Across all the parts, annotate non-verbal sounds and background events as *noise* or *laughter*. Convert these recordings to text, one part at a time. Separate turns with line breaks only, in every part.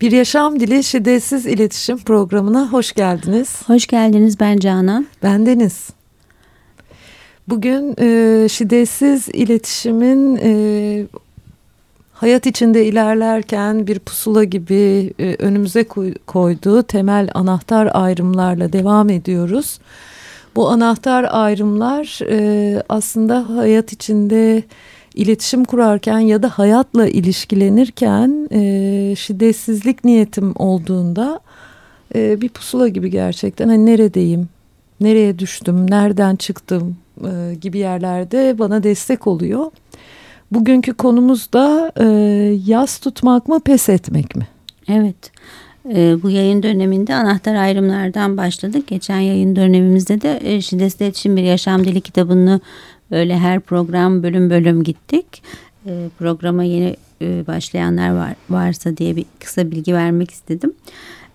Bir Yaşam Dili Şiddetsiz İletişim Programı'na hoş geldiniz.
Hoş geldiniz ben Canan.
Ben Deniz. Bugün e, şiddetsiz iletişimin e, hayat içinde ilerlerken bir pusula gibi e, önümüze koy, koyduğu temel anahtar ayrımlarla devam ediyoruz. Bu anahtar ayrımlar e, aslında hayat içinde iletişim kurarken ya da hayatla ilişkilenirken e, şiddetsizlik niyetim olduğunda e, bir pusula gibi gerçekten hani neredeyim, nereye düştüm, nereden çıktım e, gibi yerlerde bana destek oluyor. Bugünkü konumuz da e, yaz tutmak mı pes etmek mi?
Evet. E, bu yayın döneminde anahtar ayrımlardan başladık. Geçen yayın dönemimizde de e, Şiddetle İletişim Bir Yaşam Dili kitabını Böyle her program bölüm bölüm gittik. E, programa yeni e, başlayanlar var, varsa diye bir kısa bilgi vermek istedim.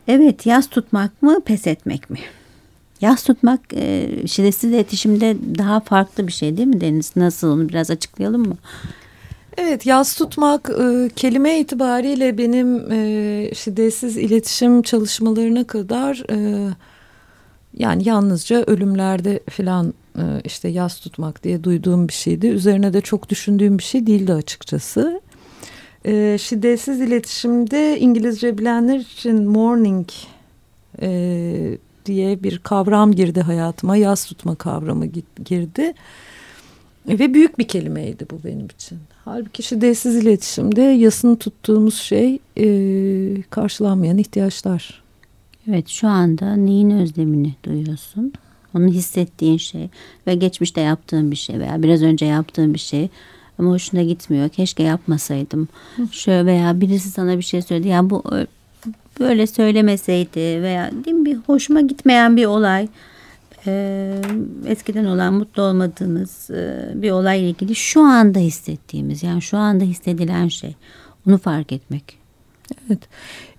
Evet yaz tutmak mı pes etmek mi? Yaz tutmak e, şiddetsiz iletişimde daha farklı bir şey değil mi Deniz? Nasıl onu biraz açıklayalım mı?
Evet yaz tutmak e, kelime itibariyle benim e, şiddetsiz iletişim çalışmalarına kadar e, yani yalnızca ölümlerde filan işte yaz tutmak diye duyduğum bir şeydi. Üzerine de çok düşündüğüm bir şey değildi açıkçası. E, şiddetsiz iletişimde İngilizce bilenler için morning e, diye bir kavram girdi hayatıma. Yaz tutma kavramı girdi. Ve büyük bir kelimeydi bu benim için. Halbuki şiddetsiz iletişimde yasını tuttuğumuz şey e, karşılanmayan ihtiyaçlar.
Evet şu anda neyin özlemini duyuyorsun? Onun hissettiğin şey ve geçmişte yaptığın bir şey veya biraz önce yaptığın bir şey ama hoşuna gitmiyor. Keşke yapmasaydım. Şöyle veya birisi sana bir şey söyledi. Ya bu böyle söylemeseydi veya değil mi bir hoşuma gitmeyen bir olay e, eskiden olan mutlu olmadığınız e, bir olayla ilgili şu anda hissettiğimiz yani şu anda hissedilen şey onu fark etmek
Evet.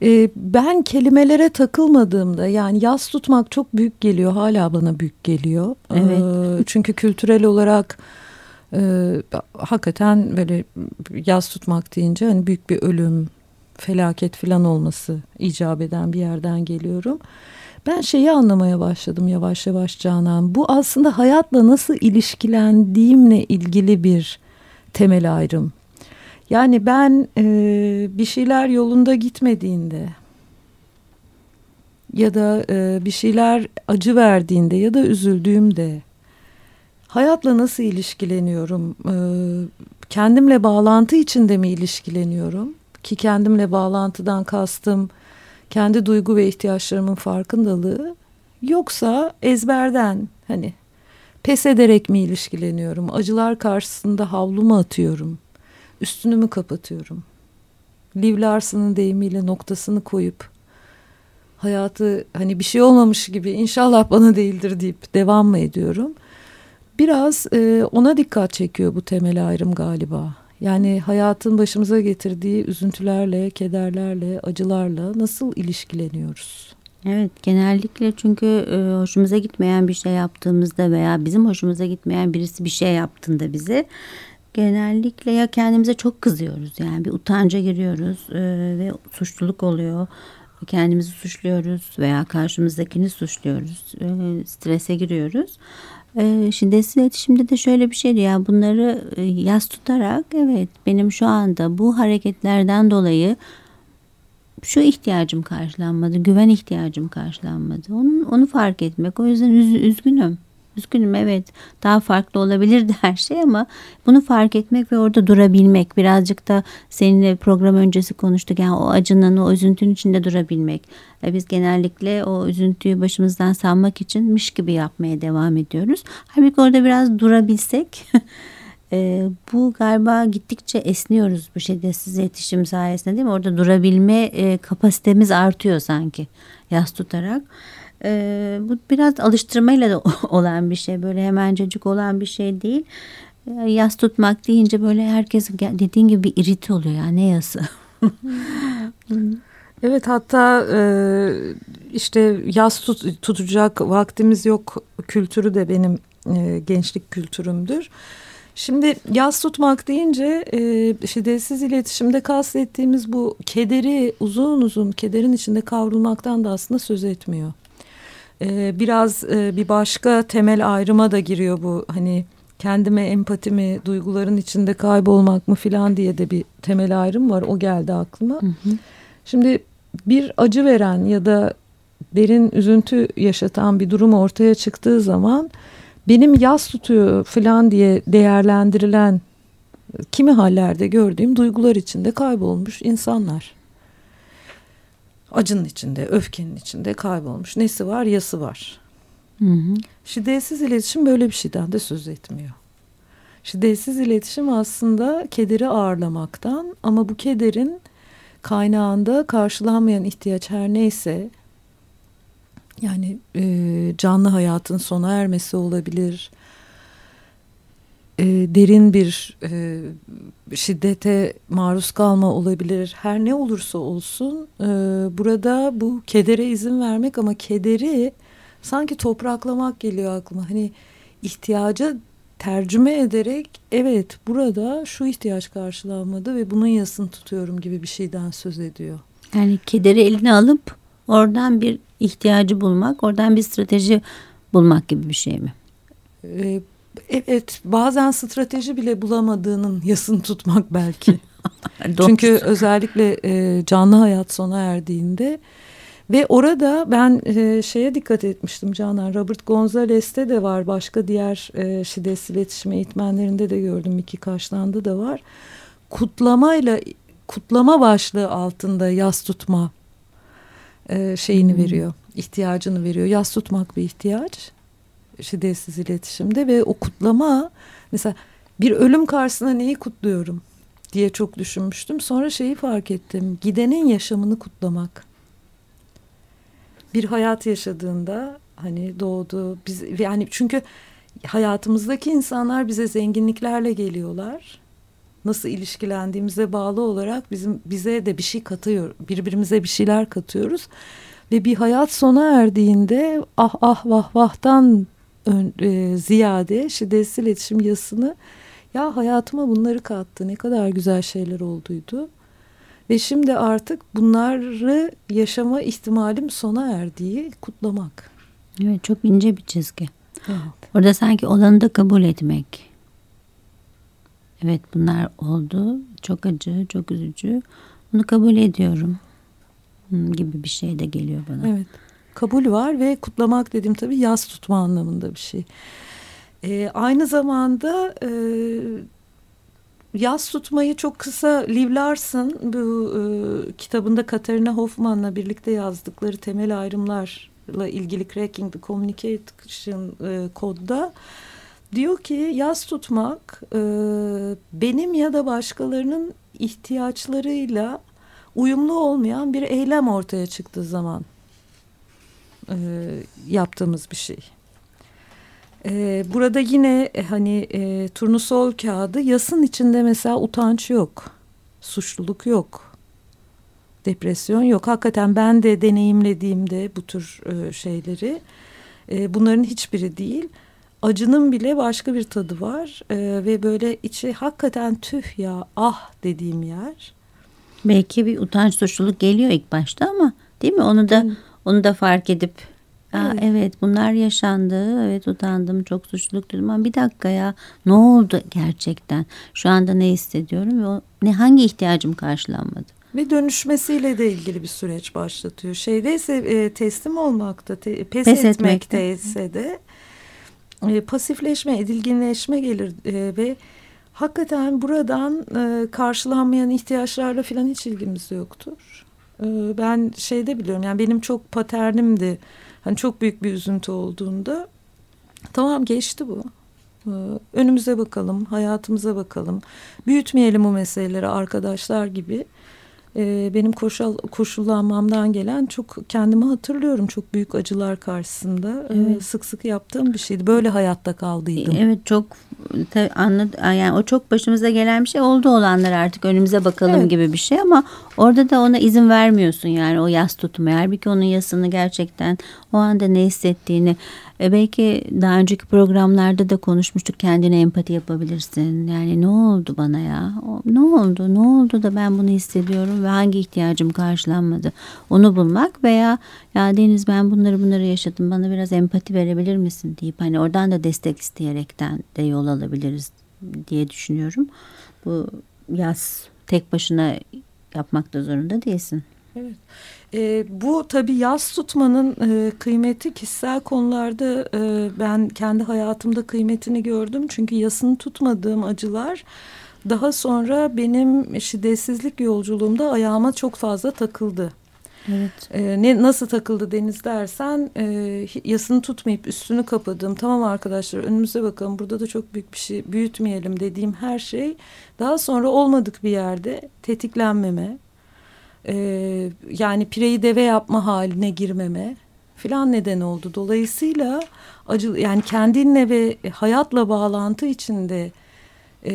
Ee, ben kelimelere takılmadığımda yani yaz tutmak çok büyük geliyor. Hala bana büyük geliyor.
Evet.
Ee, çünkü kültürel olarak e, hakikaten böyle yaz tutmak deyince hani büyük bir ölüm, felaket falan olması icap eden bir yerden geliyorum. Ben şeyi anlamaya başladım yavaş yavaş Canan. Bu aslında hayatla nasıl ilişkilendiğimle ilgili bir temel ayrım. Yani ben e, bir şeyler yolunda gitmediğinde ya da e, bir şeyler acı verdiğinde ya da üzüldüğümde hayatla nasıl ilişkileniyorum? E, kendimle bağlantı içinde mi ilişkileniyorum? Ki kendimle bağlantıdan kastım kendi duygu ve ihtiyaçlarımın farkındalığı yoksa ezberden hani pes ederek mi ilişkileniyorum? Acılar karşısında havlumu atıyorum? Üstünü mü kapatıyorum? Liv Larson'ın deyimiyle noktasını koyup hayatı hani bir şey olmamış gibi inşallah bana değildir deyip devam mı ediyorum? Biraz e, ona dikkat çekiyor bu temel ayrım galiba. Yani hayatın başımıza getirdiği üzüntülerle, kederlerle, acılarla nasıl ilişkileniyoruz?
Evet genellikle çünkü e, hoşumuza gitmeyen bir şey yaptığımızda veya bizim hoşumuza gitmeyen birisi bir şey yaptığında bize genellikle ya kendimize çok kızıyoruz. Yani bir utanca giriyoruz e, ve suçluluk oluyor. Kendimizi suçluyoruz veya karşımızdakini suçluyoruz e, strese giriyoruz. E, şiddetsiz iletişimde de şöyle bir şey ya bunları e, yas tutarak evet benim şu anda bu hareketlerden dolayı şu ihtiyacım karşılanmadı güven ihtiyacım karşılanmadı. Onu, onu fark etmek. O yüzden üz, üzgünüm Üzgünüm evet daha farklı olabilirdi *laughs* her şey ama bunu fark etmek ve orada durabilmek birazcık da seninle program öncesi konuştuk yani o acının o üzüntünün içinde durabilmek. E biz genellikle o üzüntüyü başımızdan salmak içinmiş gibi yapmaya devam ediyoruz. Halbuki orada biraz durabilsek *laughs* e, bu galiba gittikçe esniyoruz bu şiddetsiz iletişim sayesinde değil mi? Orada durabilme e, kapasitemiz artıyor sanki yas tutarak. E, bu biraz alıştırmayla da *laughs* olan bir şey. Böyle hemencecik olan bir şey değil. E, yas tutmak deyince böyle herkes dediğin gibi irit oluyor. Yani ne yası? *laughs*
evet hatta e, işte yas tut, tutacak vaktimiz yok kültürü de benim e, gençlik kültürümdür. Şimdi yaz tutmak deyince e, şiddetsiz iletişimde kastettiğimiz bu kederi uzun uzun kederin içinde kavrulmaktan da aslında söz etmiyor. E, biraz e, bir başka temel ayrıma da giriyor bu hani kendime empatimi duyguların içinde kaybolmak mı filan diye de bir temel ayrım var o geldi aklıma. Hı hı. Şimdi bir acı veren ya da derin üzüntü yaşatan bir durum ortaya çıktığı zaman benim yaz tutuyor falan diye değerlendirilen kimi hallerde gördüğüm duygular içinde kaybolmuş insanlar. Acının içinde, öfkenin içinde kaybolmuş. Nesi var, yası var. Hı hı. Şiddetsiz iletişim böyle bir şeyden de söz etmiyor. Şiddetsiz iletişim aslında kederi ağırlamaktan ama bu kederin kaynağında karşılanmayan ihtiyaç her neyse yani e, canlı hayatın sona ermesi olabilir. E, derin bir e, şiddete maruz kalma olabilir. Her ne olursa olsun e, burada bu kedere izin vermek ama kederi sanki topraklamak geliyor aklıma. Hani ihtiyaca tercüme ederek evet burada şu ihtiyaç karşılanmadı ve bunun yasını tutuyorum gibi bir şeyden söz ediyor.
Yani kederi eline alıp oradan bir ihtiyacı bulmak, oradan bir strateji bulmak gibi bir şey mi?
Ee, evet, bazen strateji bile bulamadığının yasını tutmak belki. *laughs* Çünkü özellikle e, canlı hayat sona erdiğinde ve orada ben e, şeye dikkat etmiştim Canan. Robert Gonzalez'te de var. Başka diğer e, şiddetsiz iletişim eğitmenlerinde de gördüm. iki Kaşlan'da da var. Kutlamayla kutlama başlığı altında yas tutma e, şeyini hmm. veriyor. ihtiyacını veriyor. Yas tutmak bir ihtiyaç. Şiddetsiz iletişimde ve o kutlama mesela bir ölüm karşısında neyi kutluyorum diye çok düşünmüştüm. Sonra şeyi fark ettim. Gidenin yaşamını kutlamak bir hayat yaşadığında hani doğdu biz yani çünkü hayatımızdaki insanlar bize zenginliklerle geliyorlar. Nasıl ilişkilendiğimize bağlı olarak bizim bize de bir şey katıyor. Birbirimize bir şeyler katıyoruz. Ve bir hayat sona erdiğinde ah ah vah vahtan ön, e, ziyade şiddetsiz iletişim yasını ya hayatıma bunları kattı ne kadar güzel şeyler olduydu ve şimdi artık bunları yaşama ihtimalim sona erdiği kutlamak.
Evet çok ince bir çizgi. Evet. Orada sanki olanı da kabul etmek. Evet bunlar oldu. Çok acı, çok üzücü. Bunu kabul ediyorum. Gibi bir şey de geliyor bana.
Evet. Kabul var ve kutlamak dedim tabii yaz tutma anlamında bir şey. Ee, aynı zamanda e, Yaz tutmayı çok kısa Liv Larson bu e, kitabında Katarina Hoffman'la birlikte yazdıkları temel ayrımlarla ilgili Cracking the Communication e, kodda diyor ki yaz tutmak e, benim ya da başkalarının ihtiyaçlarıyla uyumlu olmayan bir eylem ortaya çıktığı zaman e, yaptığımız bir şey. Ee, burada yine e, hani e, turnusol kağıdı yasın içinde mesela utanç yok. Suçluluk yok. Depresyon yok. Hakikaten ben de deneyimlediğimde bu tür e, şeyleri e, bunların hiçbiri değil. Acının bile başka bir tadı var e, ve böyle içi hakikaten tüh ya ah dediğim yer.
Belki bir utanç suçluluk geliyor ilk başta ama değil mi? Onu da onu da fark edip Aa, evet. evet bunlar yaşandı. Evet utandım çok suçluluk duydum ama bir dakika ya ne oldu gerçekten? Şu anda ne hissediyorum ve o, ne hangi ihtiyacım karşılanmadı?
Ve dönüşmesiyle de ilgili bir süreç başlatıyor. Şeydeyse e, teslim olmakta, te, pes, pes etmekteyse de e, pasifleşme, edilginleşme gelir e, ve hakikaten buradan e, karşılanmayan ihtiyaçlarla falan hiç ilgimiz yoktur. E, ben şeyde biliyorum yani benim çok paternimdi hani çok büyük bir üzüntü olduğunda tamam geçti bu. Ee, önümüze bakalım, hayatımıza bakalım. Büyütmeyelim bu meseleleri arkadaşlar gibi. Ee, benim koşul, koşullanmamdan gelen çok kendimi hatırlıyorum. Çok büyük acılar karşısında evet. sık sık yaptığım bir şeydi. Böyle hayatta kaldıydım.
Evet çok anladım. Yani o çok başımıza gelen bir şey oldu olanlar artık önümüze bakalım evet. gibi bir şey ama orada da ona izin vermiyorsun yani o yas tutmaya. Halbuki onun yasını gerçekten o anda ne hissettiğini
E belki daha önceki programlarda da konuşmuştuk kendine empati yapabilirsin. Yani ne oldu bana ya? Ne oldu? Ne oldu da ben bunu hissediyorum ve hangi ihtiyacım karşılanmadı? Onu bulmak veya ya Deniz ben bunları bunları yaşadım bana biraz empati verebilir misin deyip hani oradan da destek isteyerekten de yol alabiliriz diye düşünüyorum. Bu yaz tek başına yapmak da zorunda değilsin.
Evet. E, bu tabii yaz tutmanın e, kıymeti kişisel konularda e, ben kendi hayatımda kıymetini gördüm. Çünkü yasını tutmadığım acılar daha sonra benim şiddetsizlik yolculuğumda ayağıma çok fazla takıldı.
Evet.
Ee, ne nasıl takıldı Deniz dersen e, yasını tutmayıp üstünü kapadım. Tamam arkadaşlar önümüze bakalım burada da çok büyük bir şey büyütmeyelim dediğim her şey daha sonra olmadık bir yerde tetiklenmeme e, yani pireyi deve yapma haline girmeme filan neden oldu. Dolayısıyla acı yani kendinle ve hayatla bağlantı içinde e,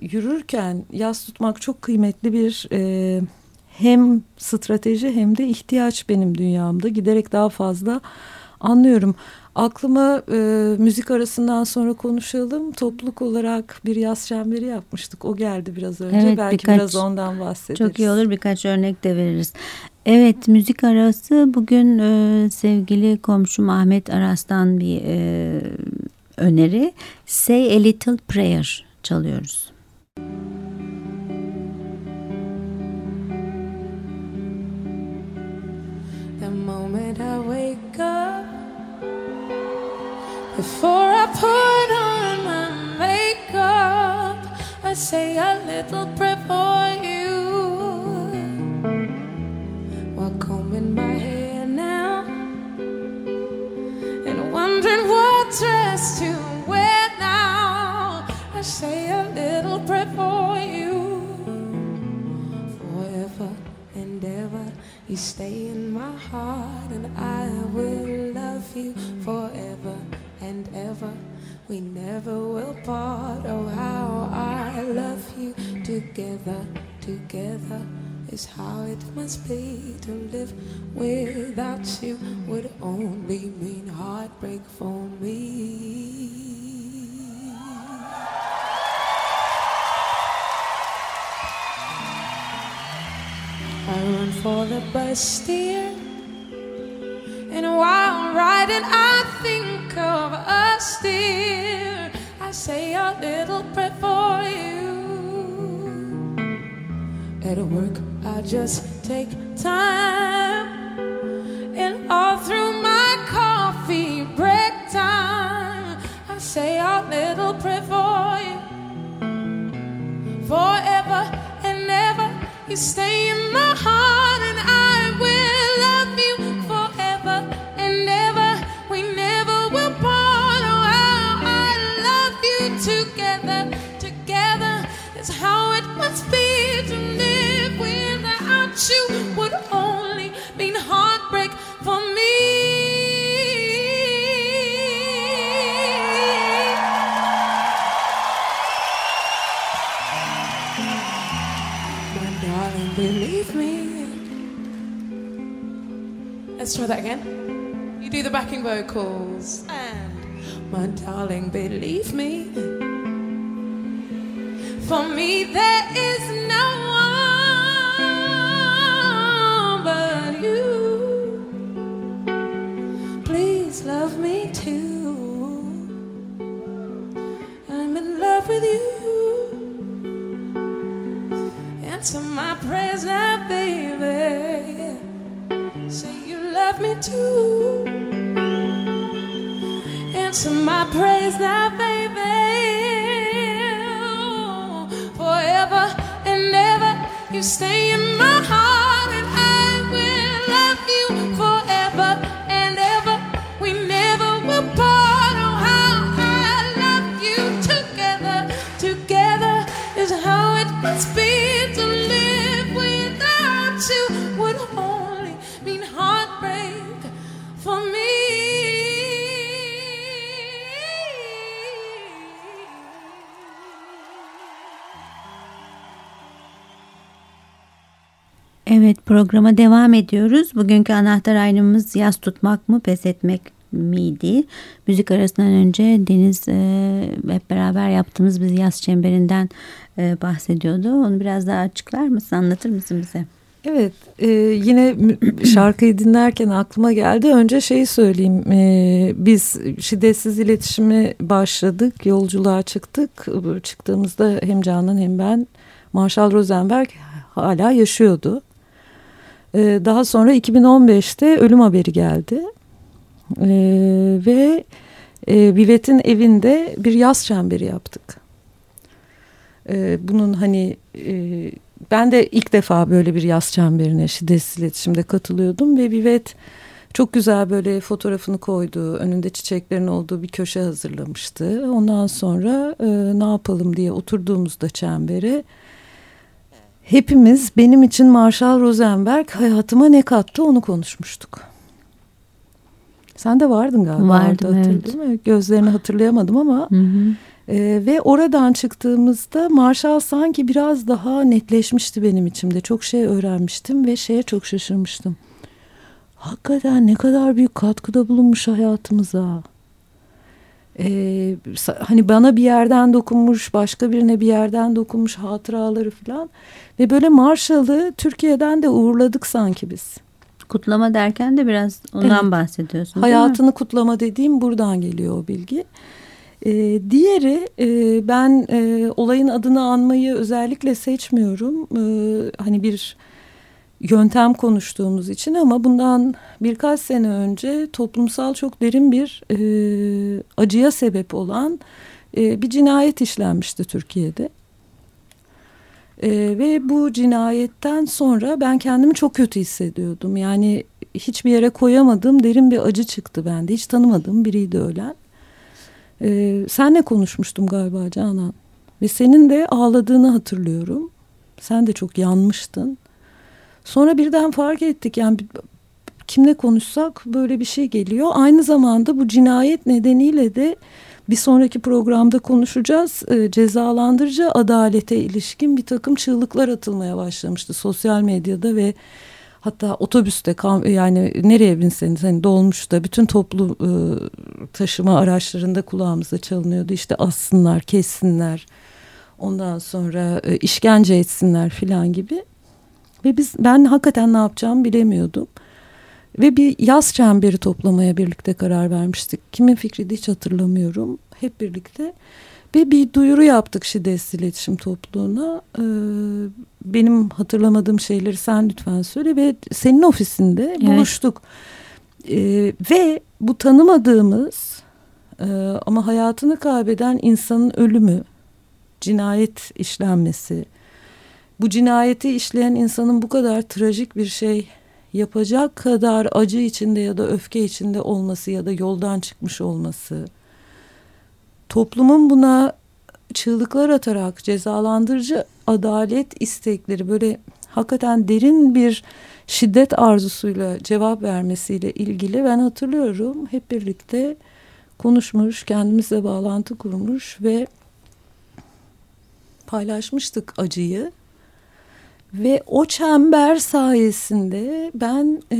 yürürken yas tutmak çok kıymetli bir e, hem strateji hem de ihtiyaç benim dünyamda giderek daha fazla anlıyorum. Aklıma e, müzik arasından sonra konuşalım. Topluluk olarak bir yaz çemberi yapmıştık. O geldi biraz önce. Evet, Belki birkaç, biraz ondan bahsederiz.
Çok iyi olur birkaç örnek de veririz. Evet müzik arası bugün e, sevgili komşum Ahmet Aras'tan bir e, öneri. Say a Little Prayer çalıyoruz. Before I put on my makeup, I say a little prayer for you. While combing my hair now, and wondering what dress to wear now, I say a little prayer for you. Forever and ever, you stay in my heart, and I will love you forever and ever. We never will part. Oh, how I love you. Together, together is how it must be. To live without you would only mean heartbreak for me. I run for the bus, dear. And while riding, I dear. I say a little prayer for you. At work, I just take time. And all through my coffee break time, I say a little prayer for you. Forever and ever, you stay in that again. You do the backing vocals. And my darling, believe me. For me, there is no one but you. Please love me too. I'm in love with you. Answer my prayers now, baby. Love me too. Answer my praise now, baby. Forever and ever, you stay Evet programa devam ediyoruz. Bugünkü anahtar aynımız yaz tutmak mı pes etmek
miydi? Müzik arasından önce Deniz e, hep beraber yaptığımız bir yaz çemberinden e, bahsediyordu. Onu biraz daha açıklar mısın, anlatır mısın bize?
Evet e, yine şarkıyı dinlerken aklıma geldi. Önce şeyi söyleyeyim. E, biz şiddetsiz iletişimi başladık. Yolculuğa çıktık. Çıktığımızda hem Canan hem ben Marshall Rosenberg hala yaşıyordu. E, daha sonra 2015'te ölüm haberi geldi. E, ve e, Vivet'in evinde bir yaz çemberi yaptık. E, bunun hani... E, ben de ilk defa böyle bir yaz çemberine şiddetsiz iletişimde katılıyordum ve Vivet çok güzel böyle fotoğrafını koydu. Önünde çiçeklerin olduğu bir köşe hazırlamıştı. Ondan sonra e, ne yapalım diye oturduğumuzda çembere hepimiz benim için Marshall Rosenberg hayatıma ne kattı onu konuşmuştuk. Sen de vardın galiba.
Vardım evet.
Değil mi? Gözlerini hatırlayamadım ama... Hı hı. Ee, ve oradan çıktığımızda Marshall sanki biraz daha netleşmişti benim içimde. Çok şey öğrenmiştim ve şeye çok şaşırmıştım. Hakikaten ne kadar büyük katkıda bulunmuş hayatımıza. Ee, hani bana bir yerden dokunmuş, başka birine bir yerden dokunmuş hatıraları falan. Ve böyle Marshall'ı Türkiye'den de uğurladık sanki biz.
Kutlama derken de biraz ondan evet. bahsediyorsun.
Hayatını kutlama dediğim buradan geliyor o bilgi. E, diğeri e, ben e, olayın adını anmayı özellikle seçmiyorum. E, hani bir yöntem konuştuğumuz için ama bundan birkaç sene önce toplumsal çok derin bir e, acıya sebep olan e, bir cinayet işlenmişti Türkiye'de. E, ve bu cinayetten sonra ben kendimi çok kötü hissediyordum. Yani hiçbir yere koyamadığım derin bir acı çıktı bende. Hiç tanımadığım biriydi ölen. Ee, senle konuşmuştum galiba Canan. Ve senin de ağladığını hatırlıyorum. Sen de çok yanmıştın. Sonra birden fark ettik yani kimle konuşsak böyle bir şey geliyor. Aynı zamanda bu cinayet nedeniyle de bir sonraki programda konuşacağız. E, cezalandırıcı adalete ilişkin bir takım çığlıklar atılmaya başlamıştı sosyal medyada ve Hatta otobüste yani nereye binseniz hani dolmuşta bütün toplu e, taşıma araçlarında kulağımıza çalınıyordu. İşte assınlar, kessinler. Ondan sonra e, işkence etsinler filan gibi. Ve biz ben hakikaten ne yapacağımı bilemiyordum. Ve bir yaz çemberi toplamaya birlikte karar vermiştik. Kimin fikri hiç hatırlamıyorum. Hep birlikte. Ve bir duyuru yaptık şiddetsiz iletişim topluluğuna. Ee, benim hatırlamadığım şeyleri sen lütfen söyle ve senin ofisinde evet. buluştuk. Ee, ve bu tanımadığımız e, ama hayatını kaybeden insanın ölümü, cinayet işlenmesi, bu cinayeti işleyen insanın bu kadar trajik bir şey yapacak kadar acı içinde ya da öfke içinde olması ya da yoldan çıkmış olması toplumun buna çığlıklar atarak cezalandırıcı adalet istekleri böyle hakikaten derin bir şiddet arzusuyla cevap vermesiyle ilgili ben hatırlıyorum hep birlikte konuşmuş, kendimizle bağlantı kurmuş ve paylaşmıştık acıyı. Ve o çember sayesinde ben e,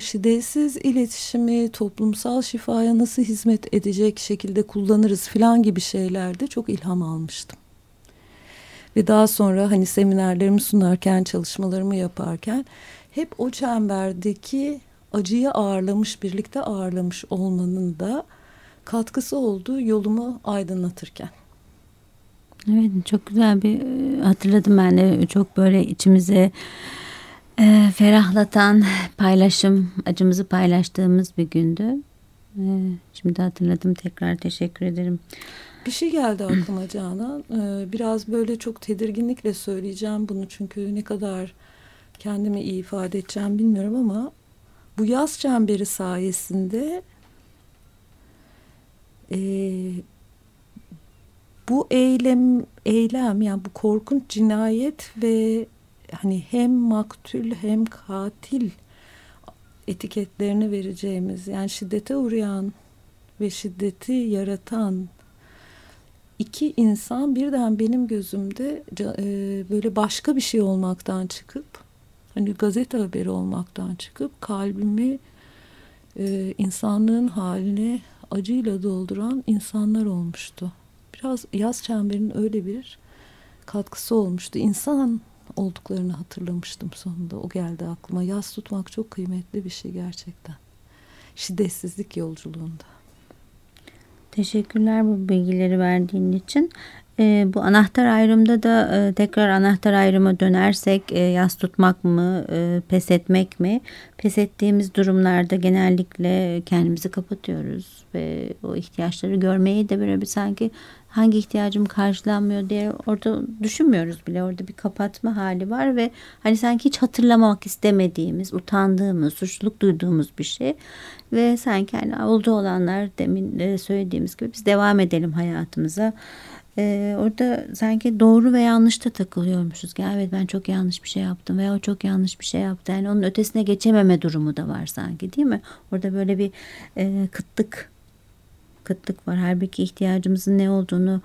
şiddetsiz iletişimi toplumsal şifaya nasıl hizmet edecek şekilde kullanırız falan gibi şeylerde çok ilham almıştım. Ve daha sonra hani seminerlerimi sunarken, çalışmalarımı yaparken hep o çemberdeki acıyı ağırlamış, birlikte ağırlamış olmanın da katkısı olduğu yolumu aydınlatırken.
Evet çok güzel bir e, hatırladım ben de çok böyle içimize e, ferahlatan paylaşım acımızı paylaştığımız bir gündü. E, şimdi hatırladım tekrar teşekkür ederim.
Bir şey geldi aklıma Canan. Ee, biraz böyle çok tedirginlikle söyleyeceğim bunu çünkü ne kadar kendimi iyi ifade edeceğim bilmiyorum ama bu yaz çemberi sayesinde e, bu eylem eylem yani bu korkunç cinayet ve hani hem maktul hem katil etiketlerini vereceğimiz yani şiddete uğrayan ve şiddeti yaratan iki insan birden benim gözümde e, böyle başka bir şey olmaktan çıkıp hani gazete haberi olmaktan çıkıp kalbimi e, insanlığın halini acıyla dolduran insanlar olmuştu. Biraz yaz çemberinin öyle bir katkısı olmuştu. İnsan olduklarını hatırlamıştım sonunda. O geldi aklıma. Yaz tutmak çok kıymetli bir şey gerçekten. Şiddetsizlik yolculuğunda.
Teşekkürler bu bilgileri verdiğin için. E, bu anahtar ayrımda da e, tekrar anahtar ayrıma dönersek e, yas tutmak mı, e, pes etmek mi? Pes ettiğimiz durumlarda genellikle kendimizi kapatıyoruz ve o ihtiyaçları görmeyi de böyle bir sanki hangi ihtiyacım karşılanmıyor diye orada düşünmüyoruz bile. Orada bir kapatma hali var ve hani sanki hiç hatırlamak istemediğimiz, utandığımız, suçluluk duyduğumuz bir şey. Ve sanki hani oldu olanlar demin söylediğimiz gibi biz devam edelim hayatımıza e, orada sanki doğru ve yanlışta takılıyormuşuz. Ya evet ben çok yanlış bir şey yaptım veya o çok yanlış bir şey yaptı. Yani onun ötesine geçememe durumu da var sanki değil mi? Orada böyle bir e, kıtlık kıtlık var. Halbuki ihtiyacımızın ne olduğunu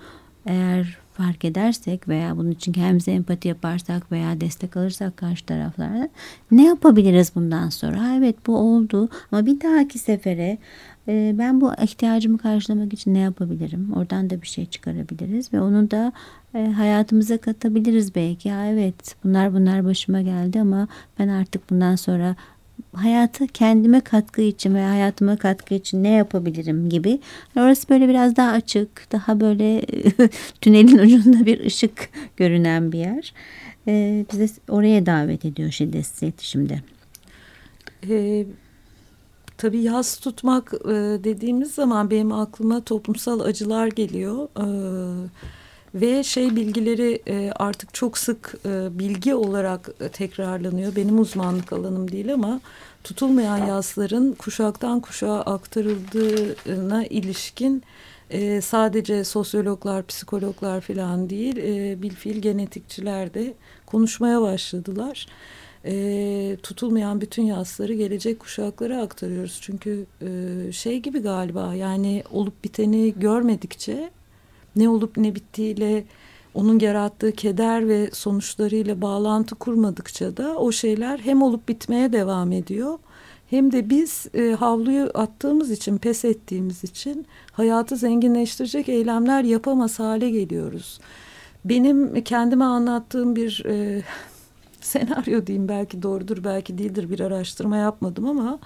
eğer fark edersek veya bunun için kendimize empati yaparsak veya destek alırsak karşı taraflardan ne yapabiliriz bundan sonra? Ha, evet bu oldu ama bir dahaki sefere e, ben bu ihtiyacımı karşılamak için ne yapabilirim? Oradan da bir şey çıkarabiliriz ve onu da e, hayatımıza katabiliriz belki. Ha, evet bunlar bunlar başıma geldi ama ben artık bundan sonra hayatı kendime katkı için veya hayatıma katkı için ne yapabilirim gibi. Orası böyle biraz daha açık, daha böyle *laughs* tünelin ucunda bir ışık görünen bir yer. Ee, bize oraya davet ediyor şiddetsiz iletişimde.
Ee, tabii yaz tutmak e, dediğimiz zaman benim aklıma toplumsal acılar geliyor. Ee, ve şey bilgileri e, artık çok sık e, bilgi olarak e, tekrarlanıyor. Benim uzmanlık alanım değil ama tutulmayan yasların kuşaktan kuşağa aktarıldığına ilişkin sadece sosyologlar, psikologlar falan değil, e, bilfil genetikçiler de konuşmaya başladılar. E, tutulmayan bütün yasları gelecek kuşaklara aktarıyoruz. Çünkü e, şey gibi galiba yani olup biteni görmedikçe ne olup ne bittiğiyle onun yarattığı keder ve sonuçlarıyla bağlantı kurmadıkça da o şeyler hem olup bitmeye devam ediyor hem de biz e, havluyu attığımız için pes ettiğimiz için hayatı zenginleştirecek eylemler yapamaz hale geliyoruz. Benim kendime anlattığım bir e, *laughs* senaryo diyeyim belki doğrudur belki değildir bir araştırma yapmadım ama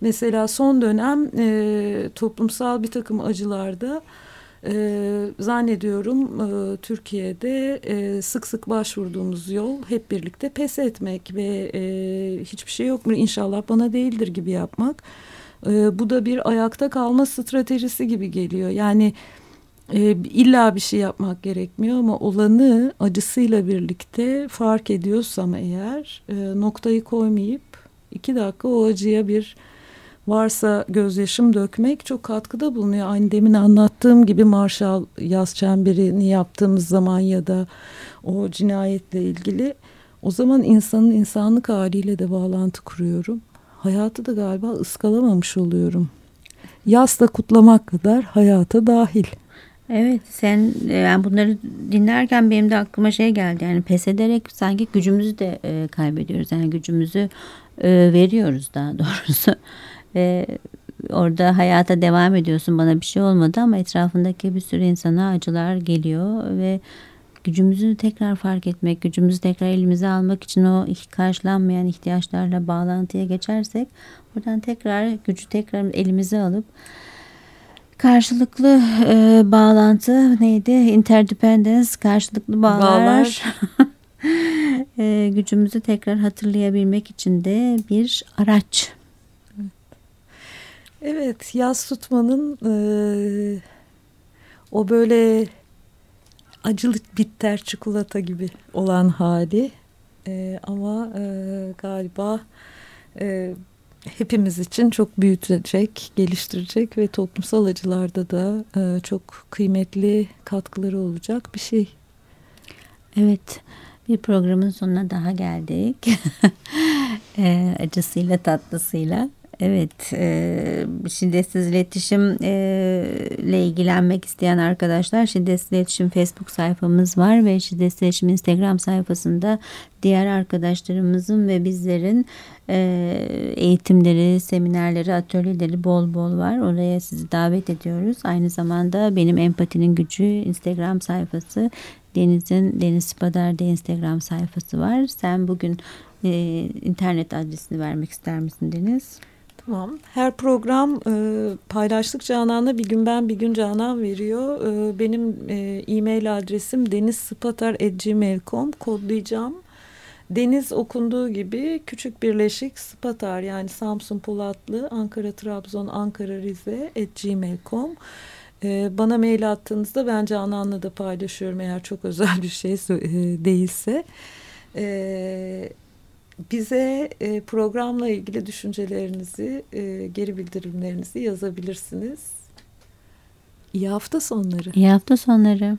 mesela son dönem e, toplumsal bir takım acılarda e, zannediyorum e, Türkiye'de e, sık sık başvurduğumuz yol hep birlikte pes etmek ve e, hiçbir şey yok mu inşallah bana değildir gibi yapmak. E, bu da bir ayakta kalma stratejisi gibi geliyor. Yani e, illa bir şey yapmak gerekmiyor ama olanı acısıyla birlikte fark ediyorsam eğer e, noktayı koymayıp iki dakika o acıya bir varsa gözyaşım dökmek çok katkıda bulunuyor. Aynı demin anlattığım gibi Marshall yaz çemberini yaptığımız zaman ya da o cinayetle ilgili o zaman insanın insanlık haliyle de bağlantı kuruyorum. Hayatı da galiba ıskalamamış oluyorum. Yaz da kutlamak kadar hayata dahil.
Evet sen yani bunları dinlerken benim de aklıma şey geldi yani pes ederek sanki gücümüzü de e, kaybediyoruz yani gücümüzü e, veriyoruz daha doğrusu ve orada hayata devam ediyorsun bana bir şey olmadı ama etrafındaki bir sürü insana acılar geliyor ve gücümüzü tekrar fark etmek, gücümüzü tekrar elimize almak için o karşılanmayan ihtiyaçlarla bağlantıya geçersek buradan tekrar gücü tekrar elimize alıp karşılıklı e, bağlantı neydi? Interdependence, karşılıklı bağlar. bağlar. *laughs* e, gücümüzü tekrar hatırlayabilmek için de bir araç.
Evet, yaz tutmanın e, o böyle acılı bitter çikolata gibi olan hali e, ama e, galiba e, hepimiz için çok büyütecek, geliştirecek ve toplumsal acılarda da e, çok kıymetli katkıları olacak bir şey.
Evet, bir programın sonuna daha geldik. *laughs* e, acısıyla tatlısıyla. Evet, e, şiddetsiz iletişim e, ile ilgilenmek isteyen arkadaşlar şiddetsiz iletişim Facebook sayfamız var ve şiddetsiz iletişim Instagram sayfasında diğer arkadaşlarımızın ve bizlerin e, eğitimleri, seminerleri, atölyeleri bol bol var. Oraya sizi davet ediyoruz. Aynı zamanda benim empatinin gücü Instagram sayfası Deniz'in Deniz Spadar'da Instagram sayfası var. Sen bugün e, internet adresini vermek ister misin Deniz?
Tamam. Her program e, paylaştık Canan'la bir gün ben bir gün Canan veriyor. E, benim e, e-mail adresim denizspatar.gmail.com kodlayacağım. Deniz okunduğu gibi küçük birleşik Spatar yani Samsun Polatlı Ankara Trabzon Ankara Rize gmail.com e, bana mail attığınızda ben Canan'la da paylaşıyorum eğer çok özel bir şey e, değilse. Evet bize e, programla ilgili düşüncelerinizi, e, geri bildirimlerinizi yazabilirsiniz. İyi hafta sonları.
İyi hafta sonları.